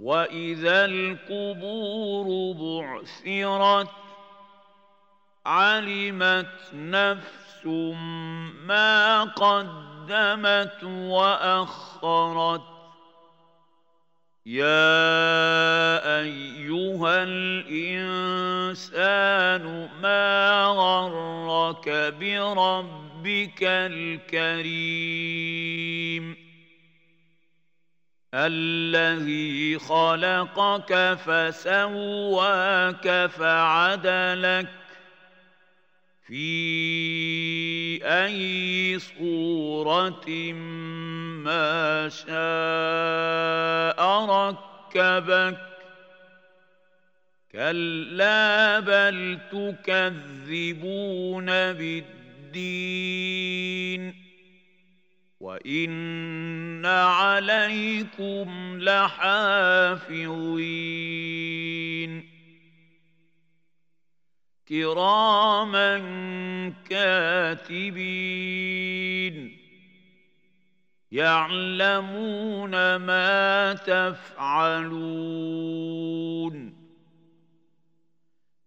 واذا القبور بعثرت علمت نفس ما قدمت واخرت يا ايها الانسان ما غرك بربك الكريم الذي خلقك فسواك فعدلك في أي صورة ما شاء ركبك كلا بل تكذبون بالدين وان عليكم لحافظين كراما كاتبين يعلمون ما تفعلون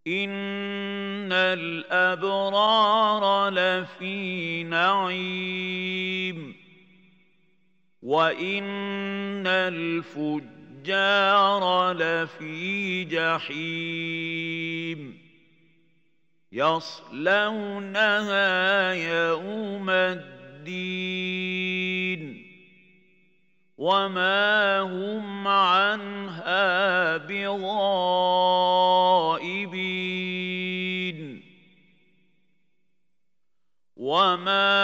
ان الابرار لفي نعيم وان الفجار لفي جحيم يصلونها يوم الدين وما هم عنها بغائبين وما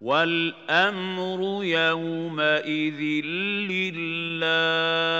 والامر يومئذ لله